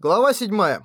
Глава 7.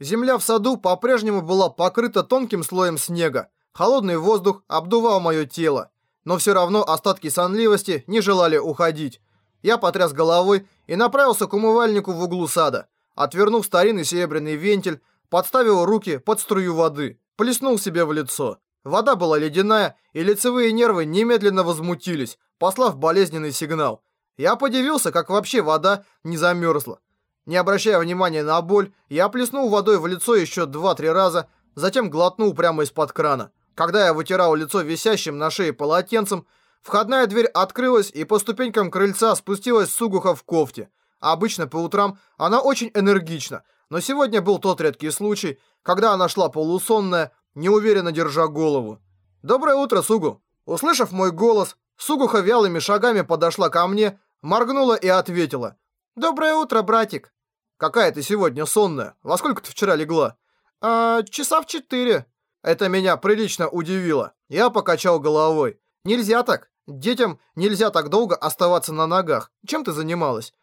Земля в саду по-прежнему была покрыта тонким слоем снега. Холодный воздух обдувал мое тело. Но все равно остатки сонливости не желали уходить. Я потряс головой и направился к умывальнику в углу сада. Отвернув старинный серебряный вентиль, подставил руки под струю воды. Плеснул себе в лицо. Вода была ледяная, и лицевые нервы немедленно возмутились, послав болезненный сигнал. Я подивился, как вообще вода не замерзла. Не обращая внимания на боль, я плеснул водой в лицо еще два-три раза, затем глотнул прямо из-под крана. Когда я вытирал лицо висящим на шее полотенцем, входная дверь открылась, и по ступенькам крыльца спустилась Сугуха в кофте. Обычно по утрам она очень энергична, но сегодня был тот редкий случай, когда она шла полусонная, неуверенно держа голову. «Доброе утро, Сугу!» Услышав мой голос, Сугуха вялыми шагами подошла ко мне, моргнула и ответила – «Доброе утро, братик!» «Какая ты сегодня сонная? Во сколько ты вчера легла?» «А, часа в четыре». Это меня прилично удивило. Я покачал головой. «Нельзя так. Детям нельзя так долго оставаться на ногах. Чем ты занималась?»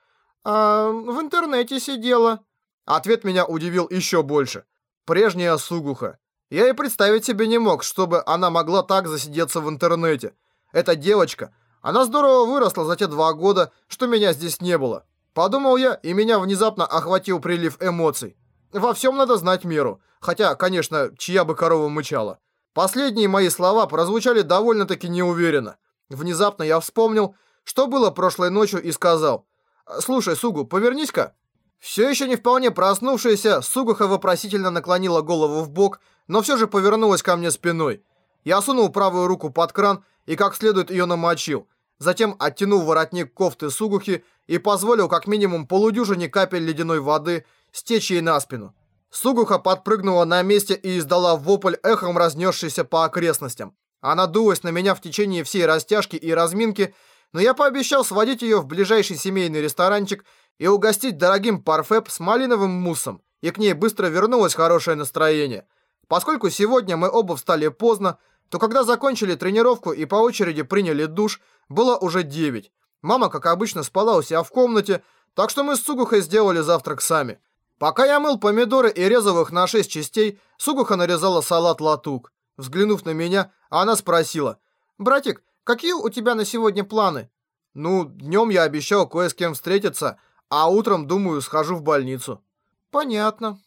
«А, в интернете сидела». Ответ меня удивил еще больше. Прежняя Сугуха. Я и представить себе не мог, чтобы она могла так засидеться в интернете. Эта девочка, она здорово выросла за те два года, что меня здесь не было. Подумал я, и меня внезапно охватил прилив эмоций. Во всем надо знать меру. Хотя, конечно, чья бы корова мычала. Последние мои слова прозвучали довольно-таки неуверенно. Внезапно я вспомнил, что было прошлой ночью и сказал. «Слушай, Сугу, повернись-ка». Все еще не вполне проснувшаяся, Сугуха вопросительно наклонила голову в бок, но все же повернулась ко мне спиной. Я сунул правую руку под кран и как следует ее намочил. Затем оттянул воротник кофты Сугухи и позволил как минимум полудюжине капель ледяной воды стечь ей на спину. Сугуха подпрыгнула на месте и издала вопль, эхом разнесшийся по окрестностям. Она дулась на меня в течение всей растяжки и разминки, но я пообещал сводить ее в ближайший семейный ресторанчик и угостить дорогим парфеп с малиновым муссом, и к ней быстро вернулось хорошее настроение. Поскольку сегодня мы оба встали поздно, то когда закончили тренировку и по очереди приняли душ, было уже 9. Мама, как обычно, спала у себя в комнате, так что мы с Сугухой сделали завтрак сами. Пока я мыл помидоры и резал их на 6 частей, Сугуха нарезала салат латук. Взглянув на меня, она спросила, «Братик, какие у тебя на сегодня планы?» «Ну, днем я обещал кое с кем встретиться, а утром, думаю, схожу в больницу». «Понятно».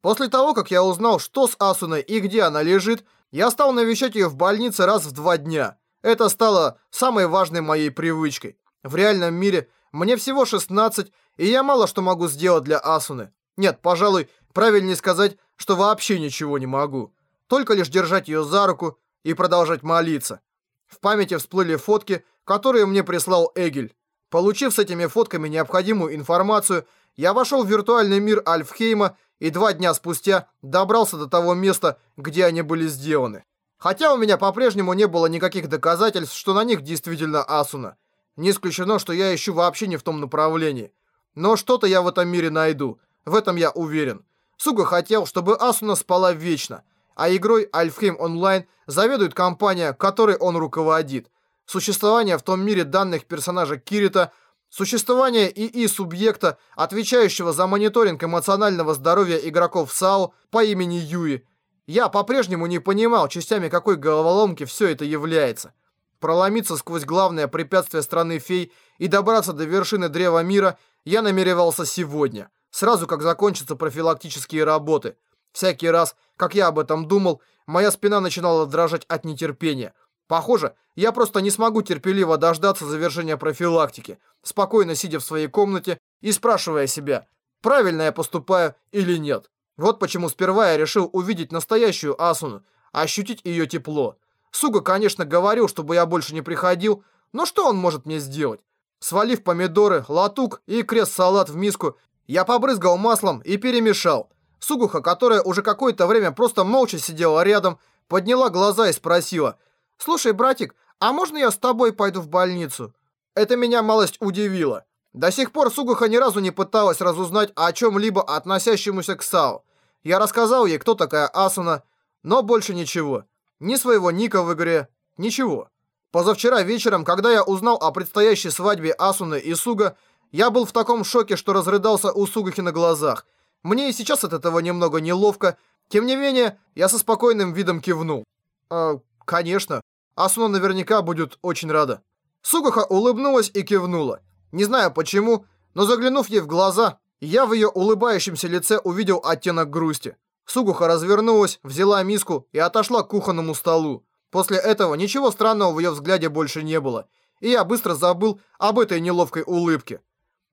После того, как я узнал, что с Асуной и где она лежит, я стал навещать ее в больнице раз в два дня. Это стало самой важной моей привычкой. В реальном мире мне всего 16, и я мало что могу сделать для Асуны. Нет, пожалуй, правильнее сказать, что вообще ничего не могу. Только лишь держать ее за руку и продолжать молиться. В памяти всплыли фотки, которые мне прислал Эгель. Получив с этими фотками необходимую информацию, я вошел в виртуальный мир Альфхейма и два дня спустя добрался до того места, где они были сделаны. Хотя у меня по-прежнему не было никаких доказательств, что на них действительно Асуна. Не исключено, что я ищу вообще не в том направлении. Но что-то я в этом мире найду. В этом я уверен. Суга хотел, чтобы Асуна спала вечно. А игрой Альфхейм Онлайн заведует компания, которой он руководит. Существование в том мире данных персонажа Кирита, существование ИИ-субъекта, отвечающего за мониторинг эмоционального здоровья игроков САО по имени Юи. Я по-прежнему не понимал частями какой головоломки все это является. Проломиться сквозь главное препятствие страны фей и добраться до вершины Древа Мира я намеревался сегодня, сразу как закончатся профилактические работы. Всякий раз, как я об этом думал, моя спина начинала дрожать от нетерпения. Похоже, я просто не смогу терпеливо дождаться завершения профилактики, спокойно сидя в своей комнате и спрашивая себя, правильно я поступаю или нет. Вот почему сперва я решил увидеть настоящую Асуну, ощутить ее тепло. Суга, конечно, говорил, чтобы я больше не приходил, но что он может мне сделать? Свалив помидоры, латук и крест-салат в миску, я побрызгал маслом и перемешал. Сугуха, которая уже какое-то время просто молча сидела рядом, подняла глаза и спросила, «Слушай, братик, а можно я с тобой пойду в больницу?» Это меня малость удивило. До сих пор Сугуха ни разу не пыталась разузнать о чем-либо относящемуся к Сао. Я рассказал ей, кто такая Асуна, но больше ничего. Ни своего ника в игре, ничего. Позавчера вечером, когда я узнал о предстоящей свадьбе Асуны и Суга, я был в таком шоке, что разрыдался у Сугахи на глазах. Мне и сейчас от этого немного неловко. Тем не менее, я со спокойным видом кивнул. «Э, конечно. Асуна наверняка будет очень рада». Сугуха улыбнулась и кивнула. Не знаю почему, но заглянув ей в глаза, я в ее улыбающемся лице увидел оттенок грусти. Сугуха развернулась, взяла миску и отошла к кухонному столу. После этого ничего странного в ее взгляде больше не было, и я быстро забыл об этой неловкой улыбке.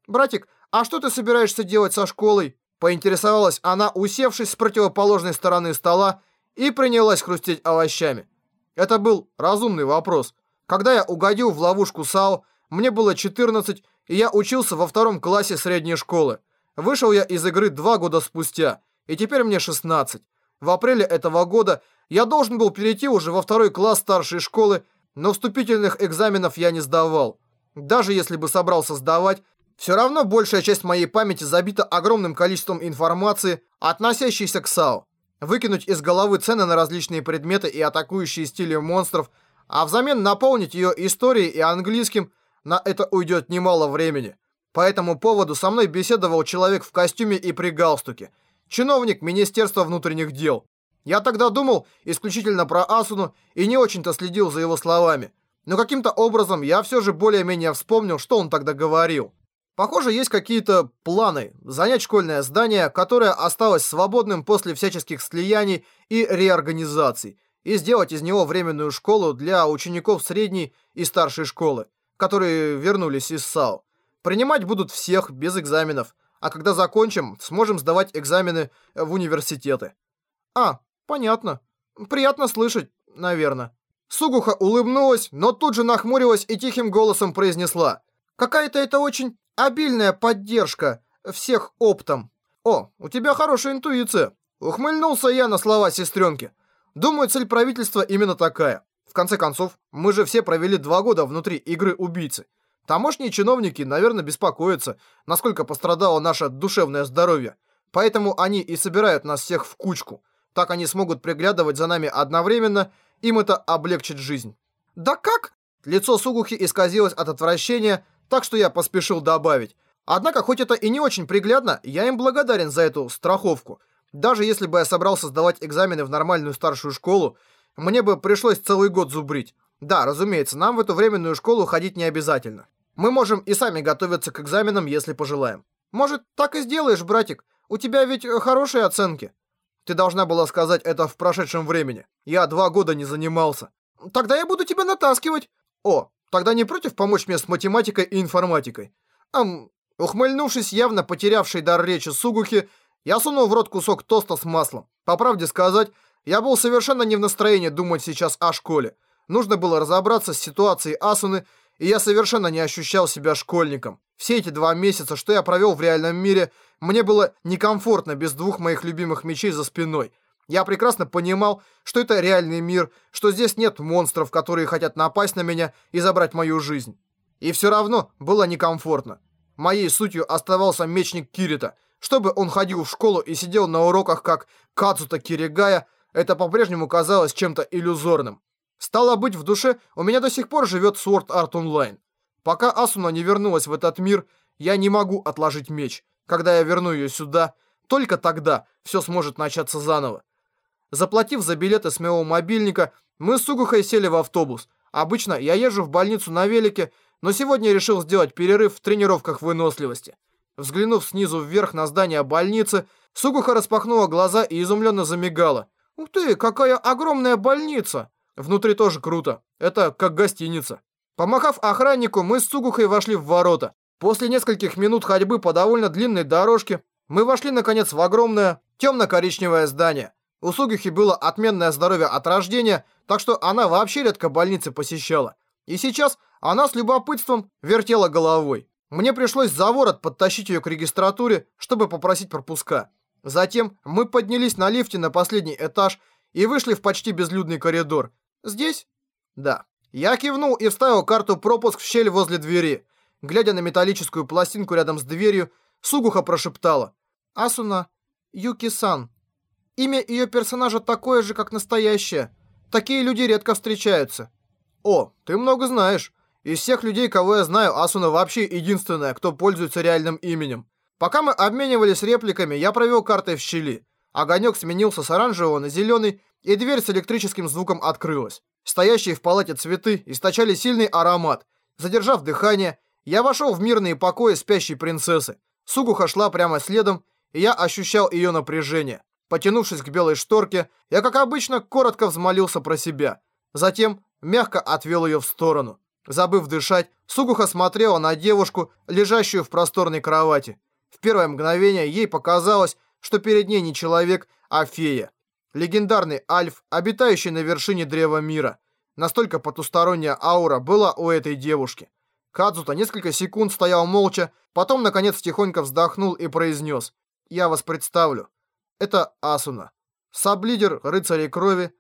«Братик, а что ты собираешься делать со школой?» Поинтересовалась она, усевшись с противоположной стороны стола и принялась хрустеть овощами. Это был разумный вопрос. Когда я угодил в ловушку САО, мне было 14, и я учился во втором классе средней школы. Вышел я из игры два года спустя, и теперь мне 16. В апреле этого года я должен был перейти уже во второй класс старшей школы, но вступительных экзаменов я не сдавал. Даже если бы собрался сдавать, все равно большая часть моей памяти забита огромным количеством информации, относящейся к САО. Выкинуть из головы цены на различные предметы и атакующие стили монстров – а взамен наполнить ее историей и английским, на это уйдет немало времени. По этому поводу со мной беседовал человек в костюме и при галстуке, чиновник Министерства внутренних дел. Я тогда думал исключительно про Асуну и не очень-то следил за его словами. Но каким-то образом я все же более-менее вспомнил, что он тогда говорил. Похоже, есть какие-то планы занять школьное здание, которое осталось свободным после всяческих слияний и реорганизаций, и сделать из него временную школу для учеников средней и старшей школы, которые вернулись из САУ. Принимать будут всех без экзаменов, а когда закончим, сможем сдавать экзамены в университеты. А, понятно. Приятно слышать, наверное. Сугуха улыбнулась, но тут же нахмурилась и тихим голосом произнесла. Какая-то это очень обильная поддержка всех оптом. О, у тебя хорошая интуиция. Ухмыльнулся я на слова сестренки. Думаю, цель правительства именно такая. В конце концов, мы же все провели два года внутри игры убийцы. Тамошние чиновники, наверное, беспокоятся, насколько пострадало наше душевное здоровье. Поэтому они и собирают нас всех в кучку. Так они смогут приглядывать за нами одновременно, им это облегчит жизнь. Да как? Лицо Сугухи исказилось от отвращения, так что я поспешил добавить. Однако, хоть это и не очень приглядно, я им благодарен за эту страховку. Даже если бы я собрался сдавать экзамены в нормальную старшую школу, мне бы пришлось целый год зубрить. Да, разумеется, нам в эту временную школу ходить не обязательно. Мы можем и сами готовиться к экзаменам, если пожелаем. Может, так и сделаешь, братик? У тебя ведь э, хорошие оценки. Ты должна была сказать это в прошедшем времени. Я два года не занимался. Тогда я буду тебя натаскивать. О, тогда не против помочь мне с математикой и информатикой? Ам, ухмыльнувшись, явно потерявший дар речи Сугухи, я сунул в рот кусок тоста с маслом. По правде сказать, я был совершенно не в настроении думать сейчас о школе. Нужно было разобраться с ситуацией Асуны, и я совершенно не ощущал себя школьником. Все эти два месяца, что я провел в реальном мире, мне было некомфортно без двух моих любимых мечей за спиной. Я прекрасно понимал, что это реальный мир, что здесь нет монстров, которые хотят напасть на меня и забрать мою жизнь. И все равно было некомфортно. Моей сутью оставался мечник Кирита – чтобы он ходил в школу и сидел на уроках как Кацута Киригая, это по-прежнему казалось чем-то иллюзорным. Стало быть, в душе у меня до сих пор живет Sword Art Online. Пока Асуна не вернулась в этот мир, я не могу отложить меч. Когда я верну ее сюда, только тогда все сможет начаться заново. Заплатив за билеты с моего мобильника, мы с Сугухой сели в автобус. Обычно я езжу в больницу на велике, но сегодня решил сделать перерыв в тренировках выносливости. Взглянув снизу вверх на здание больницы, Сугуха распахнула глаза и изумленно замигала. «Ух ты, какая огромная больница!» Внутри тоже круто. Это как гостиница. Помахав охраннику, мы с Сугухой вошли в ворота. После нескольких минут ходьбы по довольно длинной дорожке, мы вошли, наконец, в огромное темно-коричневое здание. У Сугухи было отменное здоровье от рождения, так что она вообще редко больницы посещала. И сейчас она с любопытством вертела головой. Мне пришлось за ворот подтащить ее к регистратуре, чтобы попросить пропуска. Затем мы поднялись на лифте на последний этаж и вышли в почти безлюдный коридор. Здесь? Да. Я кивнул и вставил карту пропуск в щель возле двери. Глядя на металлическую пластинку рядом с дверью, Сугуха прошептала. «Асуна, Юки-сан. Имя ее персонажа такое же, как настоящее. Такие люди редко встречаются». «О, ты много знаешь». Из всех людей, кого я знаю, Асуна вообще единственная, кто пользуется реальным именем. Пока мы обменивались репликами, я провел картой в щели. Огонек сменился с оранжевого на зеленый, и дверь с электрическим звуком открылась. Стоящие в палате цветы источали сильный аромат. Задержав дыхание, я вошел в мирные покои спящей принцессы. Сугуха шла прямо следом, и я ощущал ее напряжение. Потянувшись к белой шторке, я, как обычно, коротко взмолился про себя. Затем мягко отвел ее в сторону. Забыв дышать, Сугуха смотрела на девушку, лежащую в просторной кровати. В первое мгновение ей показалось, что перед ней не человек, а фея. Легендарный Альф, обитающий на вершине Древа Мира. Настолько потусторонняя аура была у этой девушки. Кадзута несколько секунд стоял молча, потом, наконец, тихонько вздохнул и произнес. «Я вас представлю. Это Асуна. Саблидер рыцарей крови.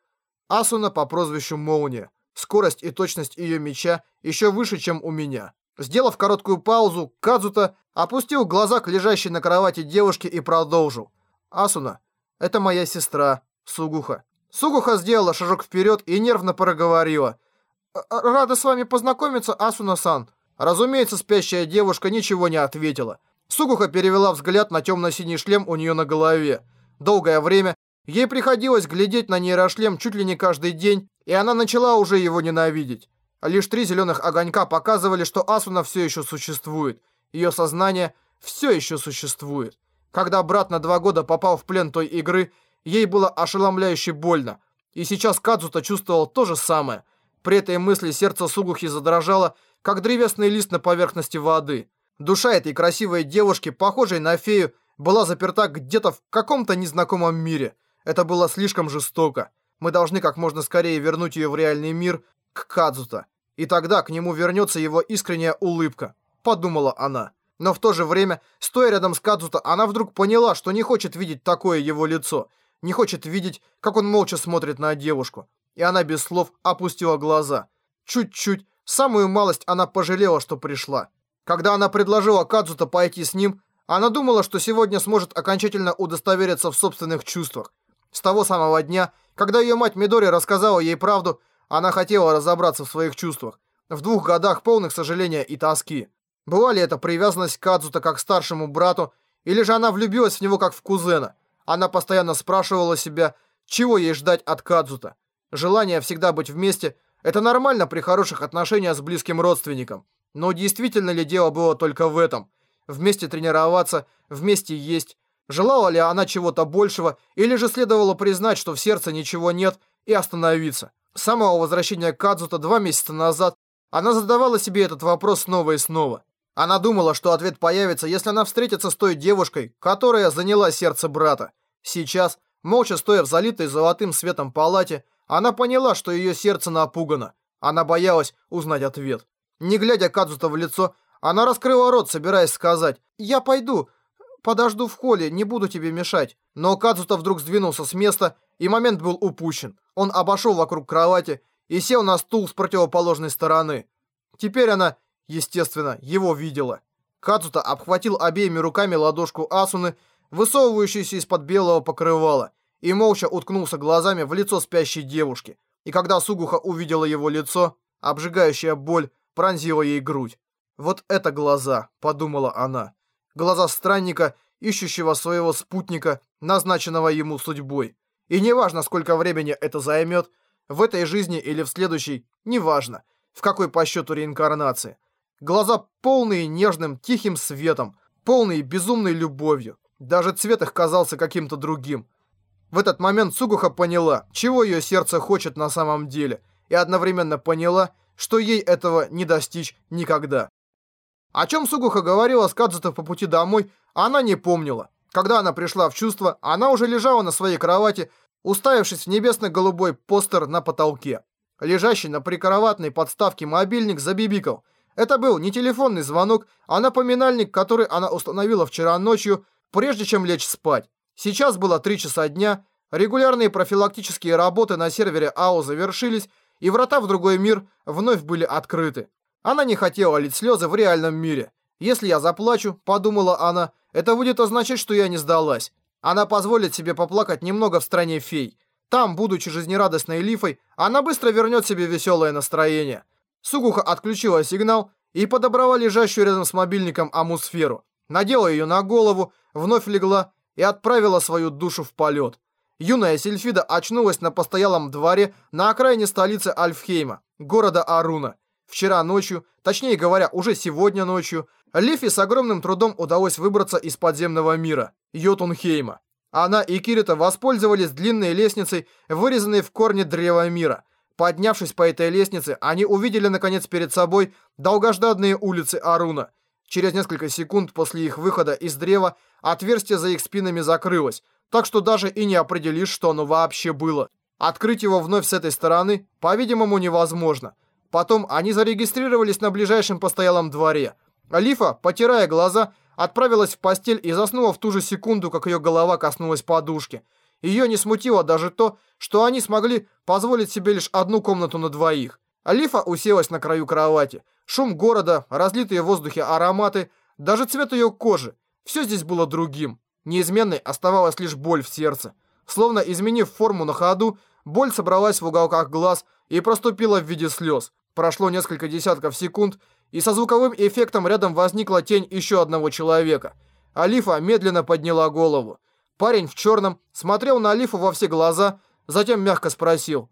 Асуна по прозвищу Молния. Скорость и точность ее меча еще выше, чем у меня». Сделав короткую паузу, Кадзута опустил глаза к лежащей на кровати девушке и продолжил. «Асуна, это моя сестра, Сугуха». Сугуха сделала шажок вперед и нервно проговорила. «Рада с вами познакомиться, Асуна-сан». Разумеется, спящая девушка ничего не ответила. Сугуха перевела взгляд на темно-синий шлем у нее на голове. Долгое время ей приходилось глядеть на нейрошлем чуть ли не каждый день, и она начала уже его ненавидеть. Лишь три зеленых огонька показывали, что Асуна все еще существует. Ее сознание все еще существует. Когда брат на два года попал в плен той игры, ей было ошеломляюще больно. И сейчас Кадзута чувствовал то же самое. При этой мысли сердце Сугухи задрожало, как древесный лист на поверхности воды. Душа этой красивой девушки, похожей на фею, была заперта где-то в каком-то незнакомом мире. Это было слишком жестоко. Мы должны как можно скорее вернуть ее в реальный мир, к Кадзута. И тогда к нему вернется его искренняя улыбка подумала она. Но в то же время, стоя рядом с Кадзуто, она вдруг поняла, что не хочет видеть такое его лицо. Не хочет видеть, как он молча смотрит на девушку. И она без слов опустила глаза. Чуть-чуть, самую малость она пожалела, что пришла. Когда она предложила Кадзуто пойти с ним, она думала, что сегодня сможет окончательно удостовериться в собственных чувствах. С того самого дня, когда ее мать Мидори рассказала ей правду, она хотела разобраться в своих чувствах. В двух годах полных сожаления и тоски. Была ли это привязанность к Кадзута как к старшему брату, или же она влюбилась в него как в кузена? Она постоянно спрашивала себя, чего ей ждать от Кадзута. Желание всегда быть вместе – это нормально при хороших отношениях с близким родственником. Но действительно ли дело было только в этом? Вместе тренироваться, вместе есть. Желала ли она чего-то большего, или же следовало признать, что в сердце ничего нет, и остановиться? С самого возвращения Кадзута два месяца назад она задавала себе этот вопрос снова и снова. Она думала, что ответ появится, если она встретится с той девушкой, которая заняла сердце брата. Сейчас, молча стоя в залитой золотым светом палате, она поняла, что ее сердце напугано. Она боялась узнать ответ. Не глядя Кадзута в лицо, она раскрыла рот, собираясь сказать «Я пойду, подожду в холле, не буду тебе мешать». Но Кадзута вдруг сдвинулся с места, и момент был упущен. Он обошел вокруг кровати и сел на стул с противоположной стороны. Теперь она естественно, его видела. Кацута обхватил обеими руками ладошку Асуны, высовывающуюся из-под белого покрывала, и молча уткнулся глазами в лицо спящей девушки. И когда Сугуха увидела его лицо, обжигающая боль пронзила ей грудь. «Вот это глаза», — подумала она. Глаза странника, ищущего своего спутника, назначенного ему судьбой. И неважно, сколько времени это займет, в этой жизни или в следующей, неважно, в какой по счету реинкарнации. Глаза полные нежным, тихим светом, полные безумной любовью. Даже цвет их казался каким-то другим. В этот момент Сугуха поняла, чего ее сердце хочет на самом деле, и одновременно поняла, что ей этого не достичь никогда. О чем Сугуха говорила с Кадзуто по пути домой, она не помнила. Когда она пришла в чувство, она уже лежала на своей кровати, уставившись в небесно-голубой постер на потолке. Лежащий на прикроватной подставке мобильник забибикал – это был не телефонный звонок, а напоминальник, который она установила вчера ночью, прежде чем лечь спать. Сейчас было 3 часа дня, регулярные профилактические работы на сервере АО завершились, и врата в другой мир вновь были открыты. Она не хотела лить слезы в реальном мире. «Если я заплачу», — подумала она, — «это будет означать, что я не сдалась». Она позволит себе поплакать немного в стране фей. Там, будучи жизнерадостной лифой, она быстро вернет себе веселое настроение. Сугуха отключила сигнал и подобрала лежащую рядом с мобильником амусферу. надела ее на голову, вновь легла и отправила свою душу в полет. Юная Сильфида очнулась на постоялом дворе на окраине столицы Альфхейма, города Аруна. Вчера ночью, точнее говоря, уже сегодня ночью, Лифи с огромным трудом удалось выбраться из подземного мира, Йотунхейма. Она и Кирита воспользовались длинной лестницей, вырезанной в корне древа мира. Поднявшись по этой лестнице, они увидели наконец перед собой долгожданные улицы Аруна. Через несколько секунд после их выхода из древа отверстие за их спинами закрылось, так что даже и не определишь, что оно вообще было. Открыть его вновь с этой стороны, по-видимому, невозможно. Потом они зарегистрировались на ближайшем постоялом дворе. Лифа, потирая глаза, отправилась в постель и заснула в ту же секунду, как ее голова коснулась подушки. Ее не смутило даже то, что они смогли позволить себе лишь одну комнату на двоих. Алифа уселась на краю кровати. Шум города, разлитые в воздухе ароматы, даже цвет ее кожи. Все здесь было другим. Неизменной оставалась лишь боль в сердце. Словно изменив форму на ходу, боль собралась в уголках глаз и проступила в виде слез. Прошло несколько десятков секунд, и со звуковым эффектом рядом возникла тень еще одного человека. Алифа медленно подняла голову. Парень в черном смотрел на Алифу во все глаза, затем мягко спросил.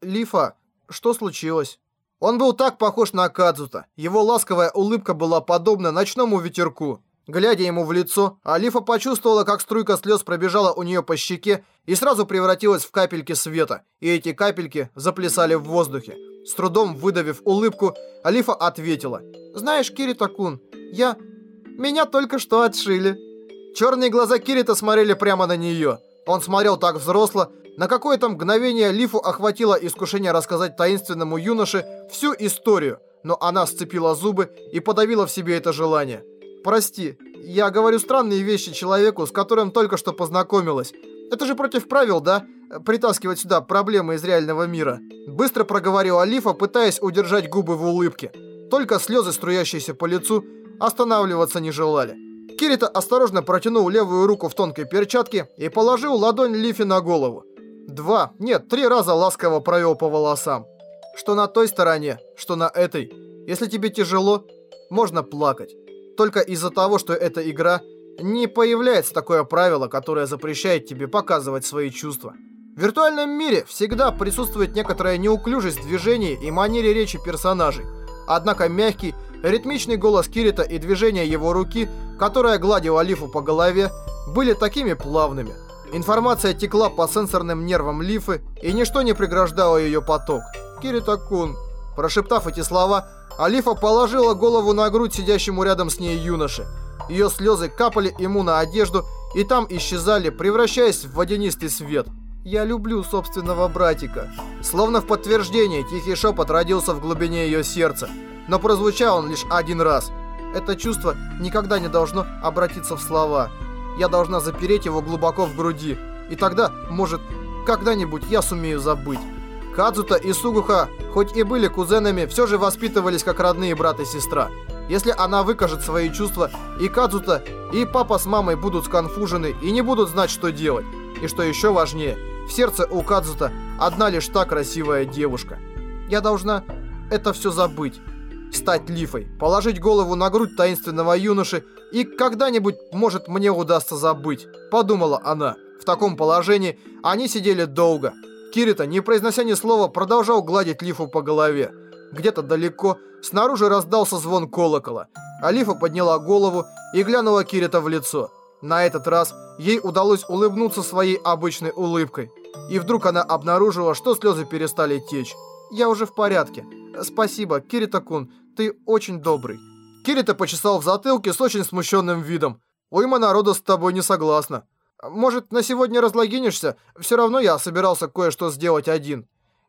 «Лифа, что случилось?» Он был так похож на Кадзута. Его ласковая улыбка была подобна ночному ветерку. Глядя ему в лицо, Алифа почувствовала, как струйка слез пробежала у нее по щеке и сразу превратилась в капельки света, и эти капельки заплясали в воздухе. С трудом выдавив улыбку, Алифа ответила. «Знаешь, Кирита-кун, я... Меня только что отшили». Черные глаза Кирита смотрели прямо на нее. Он смотрел так взросло. На какое-то мгновение Лифу охватило искушение рассказать таинственному юноше всю историю, но она сцепила зубы и подавила в себе это желание. «Прости, я говорю странные вещи человеку, с которым только что познакомилась. Это же против правил, да? Притаскивать сюда проблемы из реального мира». Быстро проговорил Алифа, пытаясь удержать губы в улыбке. Только слезы, струящиеся по лицу, останавливаться не желали. Кирита осторожно протянул левую руку в тонкой перчатке и положил ладонь Лифи на голову. Два, нет, три раза ласково провел по волосам. Что на той стороне, что на этой. Если тебе тяжело, можно плакать. Только из-за того, что эта игра, не появляется такое правило, которое запрещает тебе показывать свои чувства. В виртуальном мире всегда присутствует некоторая неуклюжесть в движении и манере речи персонажей. Однако мягкий, ритмичный голос Кирита и движение его руки, которая гладила Лифу по голове, были такими плавными. Информация текла по сенсорным нервам Лифы, и ничто не преграждало ее поток. «Кирита-кун». Прошептав эти слова, Алифа положила голову на грудь сидящему рядом с ней юноше. Ее слезы капали ему на одежду и там исчезали, превращаясь в водянистый свет. «Я люблю собственного братика». Словно в подтверждение, тихий шепот родился в глубине ее сердца. Но прозвучал он лишь один раз. Это чувство никогда не должно обратиться в слова. Я должна запереть его глубоко в груди. И тогда, может, когда-нибудь я сумею забыть. Кадзута и Сугуха, хоть и были кузенами, все же воспитывались как родные брат и сестра. Если она выкажет свои чувства, и Кадзута, и папа с мамой будут сконфужены и не будут знать, что делать. И что еще важнее, в сердце у Кадзута одна лишь та красивая девушка. Я должна это все забыть. Стать лифой, положить голову на грудь таинственного юноши, и когда-нибудь, может, мне удастся забыть, подумала она. В таком положении они сидели долго. Кирита, не произнося ни слова, продолжал гладить Лифу по голове. Где-то далеко снаружи раздался звон колокола. Алифа подняла голову и глянула Кирита в лицо. На этот раз ей удалось улыбнуться своей обычной улыбкой. И вдруг она обнаружила, что слезы перестали течь. «Я уже в порядке. Спасибо, Кирита-кун, ты очень добрый». Кирита почесал в затылке с очень смущенным видом. «Уйма народа с тобой не согласна». Может, на сегодня разлогинишься? Все равно я собирался кое-что сделать один.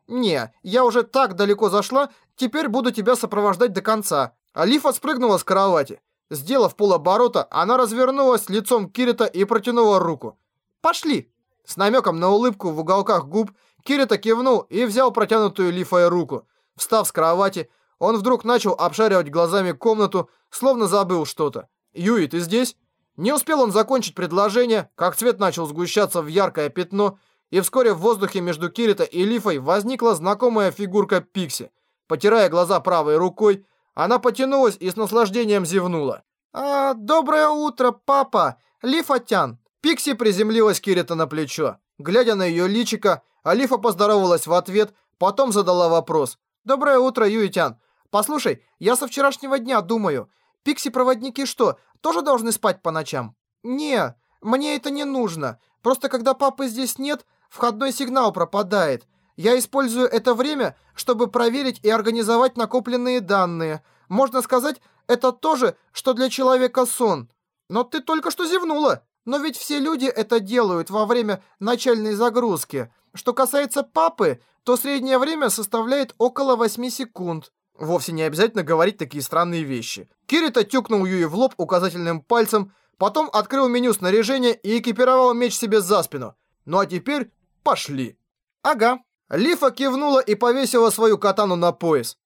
Не, я уже так далеко зашла, теперь буду тебя сопровождать до конца. Алифа спрыгнула с кровати. Сделав полоборота, она развернулась лицом Кирита и протянула руку. «Пошли!» С намеком на улыбку в уголках губ Кирита кивнул и взял протянутую Лифой руку. Встав с кровати, он вдруг начал обшаривать глазами комнату, словно забыл что-то. «Юи, ты здесь?» Не успел он закончить предложение, как цвет начал сгущаться в яркое пятно, и вскоре в воздухе между Кирита и Лифой возникла знакомая фигурка Пикси. Потирая глаза правой рукой, она потянулась и с наслаждением зевнула. «А, доброе утро, папа! Лифатян!» Пикси приземлилась Кирита на плечо. Глядя на ее личико, Алифа поздоровалась в ответ, потом задала вопрос. «Доброе утро, Юитян. Послушай, я со вчерашнего дня думаю, пикси-проводники что, тоже должны спать по ночам?» «Не, мне это не нужно. Просто когда папы здесь нет, входной сигнал пропадает. Я использую это время, чтобы проверить и организовать накопленные данные. Можно сказать, это то же, что для человека сон. Но ты только что зевнула. Но ведь все люди это делают во время начальной загрузки. Что касается папы, то среднее время составляет около 8 секунд. Вовсе не обязательно говорить такие странные вещи. Кирита тюкнул Юи в лоб указательным пальцем, потом открыл меню снаряжения и экипировал меч себе за спину. Ну а теперь пошли. Ага. Лифа кивнула и повесила свою катану на пояс.